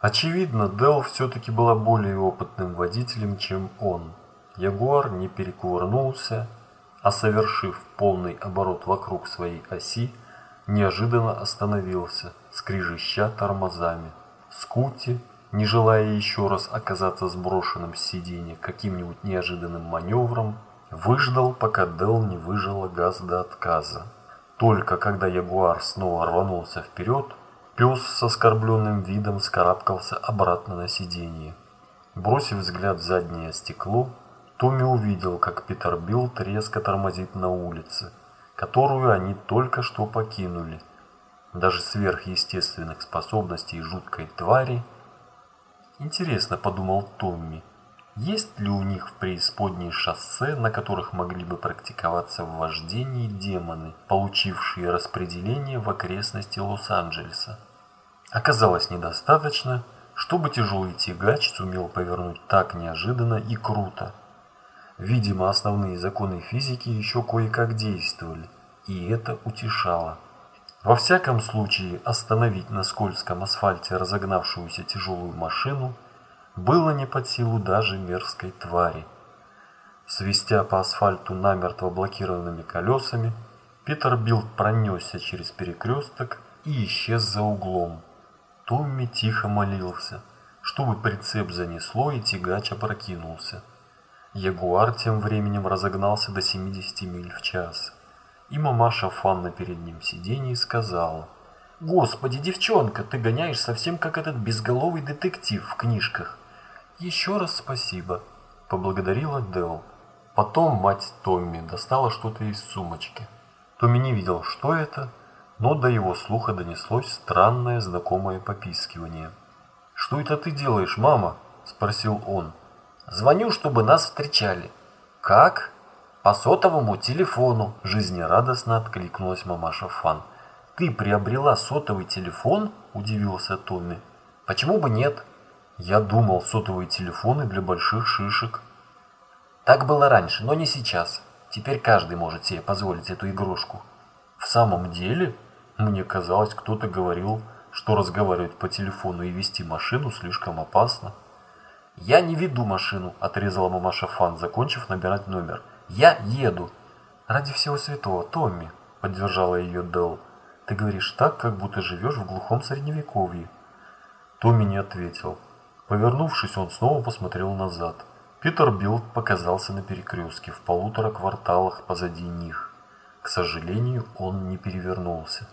Очевидно, Дел все-таки была более опытным водителем, чем он. Ягуар не перекувырнулся, а совершив полный оборот вокруг своей оси, неожиданно остановился, скрижища тормозами. Скути, не желая еще раз оказаться сброшенным с сиденья каким-нибудь неожиданным маневром, выждал, пока Дел не выжила газ до отказа. Только когда Ягуар снова рванулся вперед, Пес с оскорбленным видом скарабкался обратно на сиденье. Бросив взгляд в заднее стекло, Томми увидел, как Питер Билд резко тормозит на улице, которую они только что покинули. Даже сверхъестественных способностей жуткой твари. Интересно, подумал Томми, есть ли у них в преисподней шоссе, на которых могли бы практиковаться в вождении демоны, получившие распределение в окрестности Лос-Анджелеса? Оказалось недостаточно, чтобы тяжелый тягач сумел повернуть так неожиданно и круто. Видимо, основные законы физики еще кое-как действовали, и это утешало. Во всяком случае, остановить на скользком асфальте разогнавшуюся тяжелую машину было не под силу даже мерзкой твари. Свистя по асфальту намертво блокированными колесами, Питер Билд пронесся через перекресток и исчез за углом. Томми тихо молился, чтобы прицеп занесло и тягач опрокинулся. Ягуар тем временем разогнался до 70 миль в час. И мамаша Фан на переднем сиденье сказала, «Господи, девчонка, ты гоняешь совсем как этот безголовый детектив в книжках». «Еще раз спасибо», – поблагодарила Дел. Потом мать Томми достала что-то из сумочки. Томми не видел, что это, но до его слуха донеслось странное знакомое попискивание. «Что это ты делаешь, мама?» – спросил он. «Звоню, чтобы нас встречали». «Как?» «По сотовому телефону», – жизнерадостно откликнулась мамаша Фан. «Ты приобрела сотовый телефон?» – удивился Томми. «Почему бы нет?» «Я думал, сотовые телефоны для больших шишек». «Так было раньше, но не сейчас. Теперь каждый может себе позволить эту игрушку». «В самом деле?» Мне казалось, кто-то говорил, что разговаривать по телефону и вести машину слишком опасно. «Я не веду машину», – отрезала мамаша Фан, закончив набирать номер. «Я еду». «Ради всего святого, Томми», – поддержала ее Дел. «Ты говоришь так, как будто живешь в глухом средневековье». Томми не ответил. Повернувшись, он снова посмотрел назад. Peterbilt показался на перекрестке в полутора кварталах позади них. К сожалению, он не перевернулся.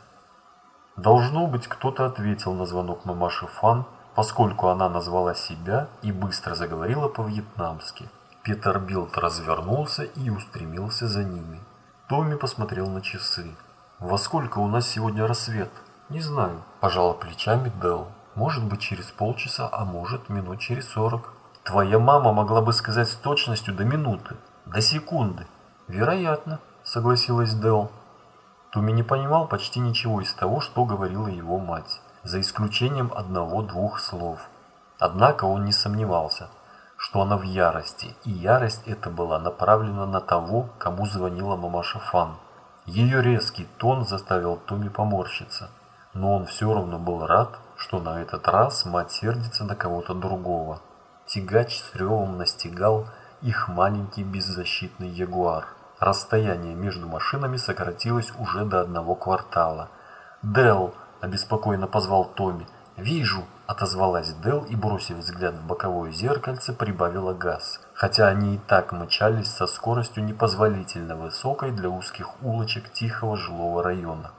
Должно быть, кто-то ответил на звонок мамаши Фан, поскольку она назвала себя и быстро заговорила по-вьетнамски. Peterbilt развернулся и устремился за ними. Томми посмотрел на часы. «Во сколько у нас сегодня рассвет?» «Не знаю», – пожала плечами Дел. «Может быть, через полчаса, а может, минут через сорок». «Твоя мама могла бы сказать с точностью до минуты, до секунды». «Вероятно», – согласилась Дел. Туми не понимал почти ничего из того, что говорила его мать, за исключением одного-двух слов. Однако он не сомневался, что она в ярости, и ярость эта была направлена на того, кому звонила мамаша Фан. Ее резкий тон заставил Туми поморщиться, но он все равно был рад, что на этот раз мать сердится на кого-то другого. Тягач с ревом настигал их маленький беззащитный ягуар. Расстояние между машинами сократилось уже до одного квартала. «Делл!» – обеспокоенно позвал Томми. «Вижу!» – отозвалась Делл и, бросив взгляд в боковое зеркальце, прибавила газ. Хотя они и так мчались со скоростью непозволительно высокой для узких улочек тихого жилого района.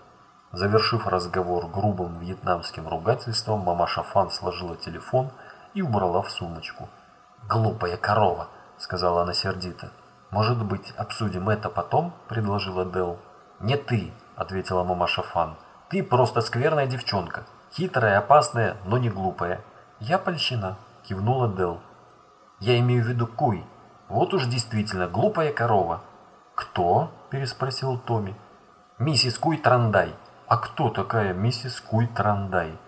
Завершив разговор грубым вьетнамским ругательством, мамаша Фан сложила телефон и убрала в сумочку. «Глупая корова!» – сказала она сердито. «Может быть, обсудим это потом?» – предложила Дел. «Не ты», – ответила мамаша Фан. «Ты просто скверная девчонка. Хитрая, опасная, но не глупая». «Я польщена», – кивнула Дел. «Я имею в виду Куй. Вот уж действительно глупая корова». «Кто?» – переспросил Томми. «Миссис Куй Трандай». «А кто такая миссис Куй Трандай?»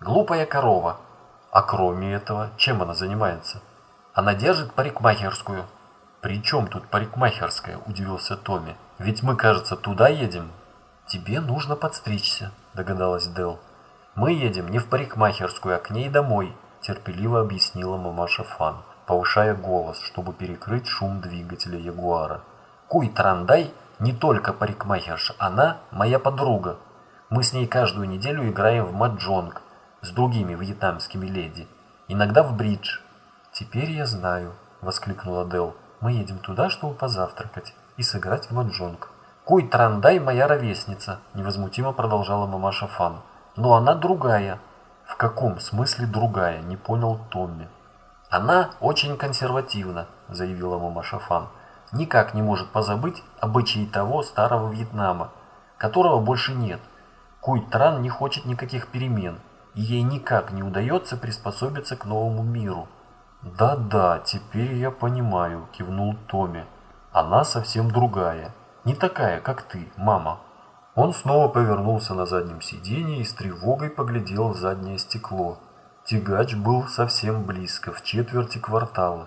«Глупая корова». «А кроме этого, чем она занимается?» «Она держит парикмахерскую». «При чем тут парикмахерская?» – удивился Томми. «Ведь мы, кажется, туда едем». «Тебе нужно подстричься», – догадалась Дел. Мы едем не в парикмахерскую, а к ней домой, терпеливо объяснила мамаша Фан, повышая голос, чтобы перекрыть шум двигателя Ягуара. Куй Трандай не только парикмахерша, она моя подруга. Мы с ней каждую неделю играем в маджонг с другими вьетнамскими леди, иногда в бридж. Теперь я знаю, воскликнула Дел. Мы едем туда, чтобы позавтракать и сыграть в маджонг. Куй Трандай моя ровесница, невозмутимо продолжала мамаша Фан. Но она другая. В каком смысле другая, не понял Томми. Она очень консервативна, заявила мамаша Фан. Никак не может позабыть обычаи того старого Вьетнама, которого больше нет. Куй Тран не хочет никаких перемен, и ей никак не удается приспособиться к новому миру. «Да-да, теперь я понимаю», – кивнул Томми. «Она совсем другая. Не такая, как ты, мама». Он снова повернулся на заднем сиденье и с тревогой поглядел в заднее стекло. Тягач был совсем близко, в четверти квартала.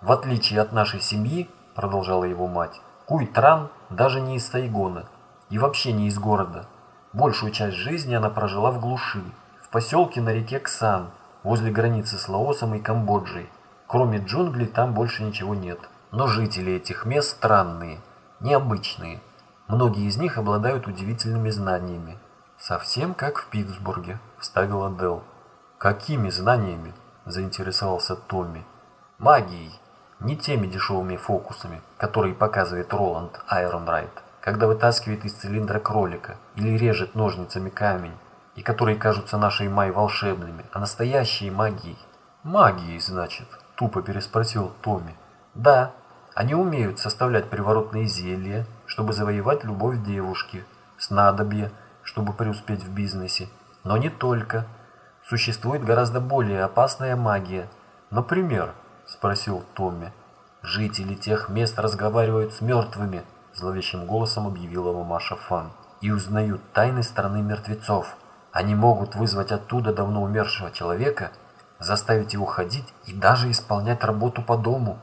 «В отличие от нашей семьи», – продолжала его мать, – «Куй-Тран даже не из Сайгона и вообще не из города. Большую часть жизни она прожила в глуши, в поселке на реке Ксан, возле границы с Лаосом и Камбоджей. Кроме джунглей там больше ничего нет. Но жители этих мест странные, необычные. Многие из них обладают удивительными знаниями. Совсем как в Питтсбурге, вставила Дел. Какими знаниями? заинтересовался Томми. Магией, не теми дешевыми фокусами, которые показывает Роланд Айронрайт, когда вытаскивает из цилиндра кролика или режет ножницами камень и которые кажутся нашей Май волшебными, а настоящей магией. Магией, значит, тупо переспросил Томми. Да, они умеют составлять приворотные зелья, чтобы завоевать любовь девушки, снадобья, чтобы преуспеть в бизнесе, но не только. Существует гораздо более опасная магия. Например, спросил Томми. Жители тех мест разговаривают с мертвыми, зловещим голосом объявила мамаша Фан, и узнают тайны страны мертвецов. Они могут вызвать оттуда давно умершего человека, заставить его ходить и даже исполнять работу по дому.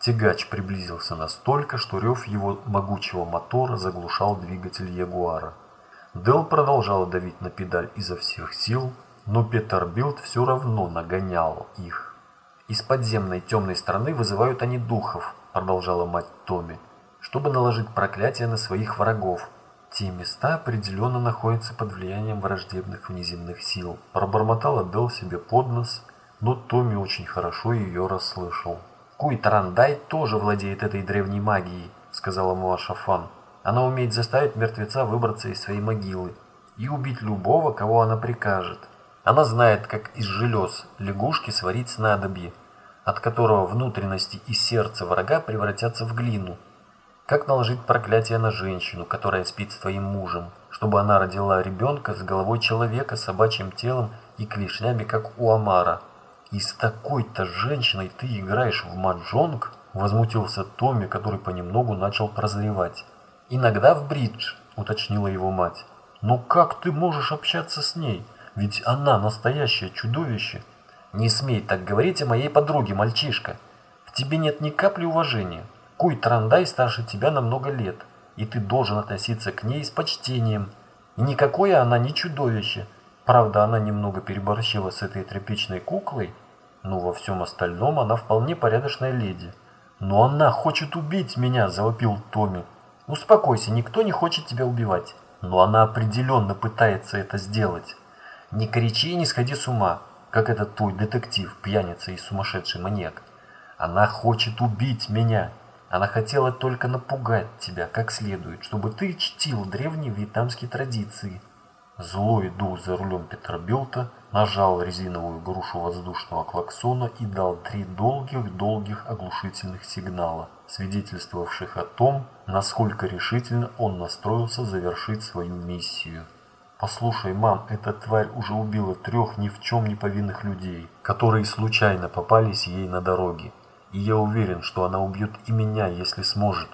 Тягач приблизился настолько, что рев его могучего мотора заглушал двигатель Ягуара. Дел продолжал давить на педаль изо всех сил, но Петербилд все равно нагонял их. «Из подземной темной страны вызывают они духов», — продолжала мать Томми, «чтобы наложить проклятие на своих врагов, те места определенно находятся под влиянием враждебных внеземных сил. Пробормотала Дел себе под нос, но Томми очень хорошо ее расслышал. Куй Тарандай тоже владеет этой древней магией, сказала Муа Шафан. Она умеет заставить мертвеца выбраться из своей могилы и убить любого, кого она прикажет. Она знает, как из желез лягушки сварить снадобье, от которого внутренности и сердце врага превратятся в глину, как наложить проклятие на женщину, которая спит с твоим мужем, чтобы она родила ребенка с головой человека, собачьим телом и клешнями, как у Амара? И с такой-то женщиной ты играешь в маджонг? Возмутился Томми, который понемногу начал прозревать. Иногда в бридж, уточнила его мать. Но как ты можешь общаться с ней? Ведь она настоящее чудовище. Не смей так говорить о моей подруге, мальчишка. В тебе нет ни капли уважения. Куй Трандай старше тебя на много лет, и ты должен относиться к ней с почтением. И никакое она не чудовище. Правда, она немного переборщила с этой тряпичной куклой, но во всем остальном она вполне порядочная леди. «Но она хочет убить меня!» – завопил Томми. «Успокойся, никто не хочет тебя убивать. Но она определенно пытается это сделать. Не кричи и не сходи с ума, как этот твой детектив, пьяница и сумасшедший маньяк. Она хочет убить меня!» Она хотела только напугать тебя как следует, чтобы ты чтил древние вьетнамские традиции. Злой дух за рулем Петербилта нажал резиновую грушу воздушного клаксона и дал три долгих-долгих оглушительных сигнала, свидетельствовавших о том, насколько решительно он настроился завершить свою миссию. «Послушай, мам, эта тварь уже убила трех ни в чем не повинных людей, которые случайно попались ей на дороге и я уверен, что она убьет и меня, если сможет.